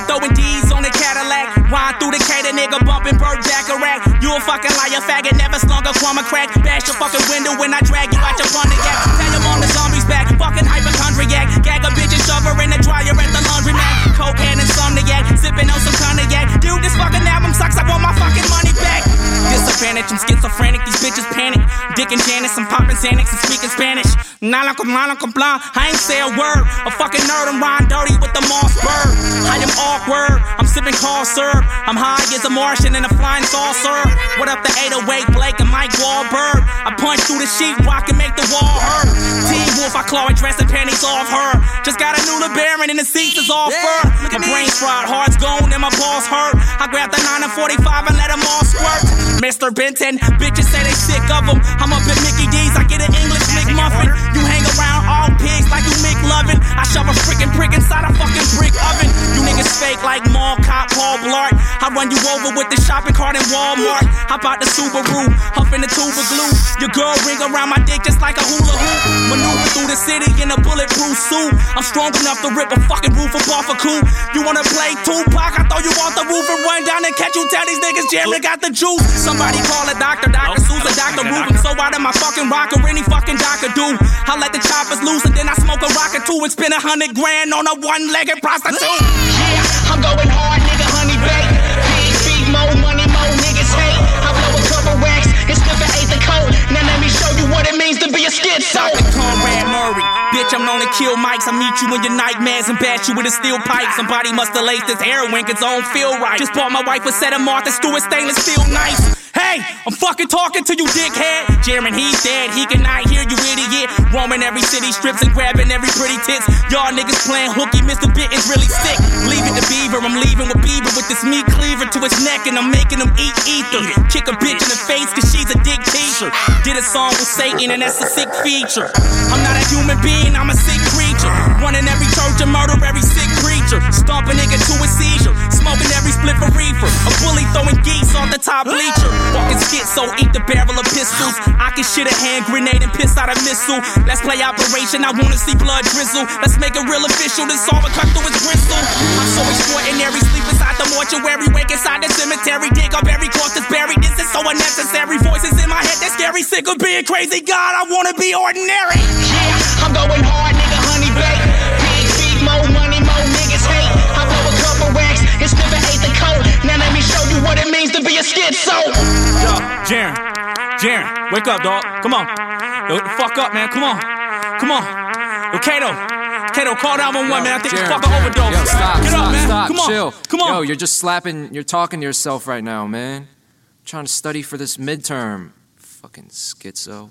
I'm throwing D's on the Cadillac. Ride through the Cater nigga bumping Burt Bacharach. You a fucking liar, faggot, never slung a of crack. Bash your fucking window when I drag you out your Pontiac. Tell them on the zombies back, fucking hypochondriac. Gag a bitch and shove her in the dryer at the laundromat. Coke and insomniac, sipping on some cognac. Dude, this fucking album sucks, I want my fucking money back. Disadvantage, I'm schizophrenic, these bitches panic. Dick and Janice, I'm popping Xanax and speaking Spanish. Nala con blanc, I ain't say a word. A fucking nerd, I'm riding dirty I'm sipping cough syrup. I'm high as a Martian in a flying saucer. What up, the 808 Blake and Mike Wahlberg? I punch through the sheet rock and make the wall hurt. Teen Wolf, I claw and dress the panties off her. Just got a new LeBaron and the seats is all fur. My brain's fried, heart's gone, and my balls hurt. I grab the 9 and 45 and let them all squirt. Mr. Benton, bitches say they sick of them. I'm up at like mall cop Paul Blart. I run you over with the shopping cart in Walmart. Hop out the Subaru, huffing the tuba glue. Your girl ring around my dick just like a hula hoop. Maneuver through the city in a bulletproof suit. I'm strong enough to rip a fucking roof off a coupe. You wanna play Tupac? I throw you off the roof and run down and catch you. Tell these niggas Jerry got the juice. Somebody call a doctor, Dr. Susan. Roof. I'm so out of my fucking rocker, any fucking doctor do. I let the choppers loose and then I smoke a rocket too and spend a hundred grand on a one-legged prostitute. I'm going hard, nigga, honey. Big feet, more money, more niggas hate. I blow a couple racks slip an eighth of coat. Now let me show you what it means to be a. Conrad Murray. Bitch, I'm known to kill mics. I meet you in your nightmares and bash you with a steel pipe. Somebody must have laced this heroin cause I don't feel right. Just bought my wife a set of Martha Stewart stainless steel knives. Hey, I'm fucking talking to you, dickhead. Jarren, he's dead. He cannot hear you, idiot. Roaming every city strips and grabbing every pretty tits. Y'all niggas playing hooky. Mr. Bit is really sick. Leaving the beaver. I'm leaving with Beaver with this meat cleaver to his neck and I'm making him eat ether. Kick a bitch in the face cause she's a dick teacher. Did a song with Satan and that's a sick feature. I'm not a human being, I'm a sick creature. Running every church and murder every sick creature. Stomp a nigga to a seizure. Smoking every split for reefer. A bully throwing geese off the top bleacher. Walking so eat the barrel of pistols. I can shit a hand grenade and piss out a missile. Let's play Operation, I wanna see blood drizzle. Let's make it real official, this all cut through his bristle. I'm so extraordinary, sleep inside the mortuary, wake inside the cemetery, dig up every corpse that's buried. This is so unnecessary. Voices in my head, that's scary. Sick of being crazy, God, I wanna be ordinary. Yeah, I'm going hard, nigga, honey bake. Big feet, more money, more niggas hate. I blow a couple racks slip an eighth of coat. Now let me show you what it means to be a schizo. Jarren, Jarren, wake up, dog. Come on. Yo, fuck up, man. Come on. Come on. Yo, Kato. Kato, call 911, man. I think you Jared, fucking Jared, overdose. Yo, stop, Get stop, up, man. stop, Come on. chill. Come on. Yo, you're just slapping, you're talking to yourself right now, man. trying to study for this midterm. Fucking schizo.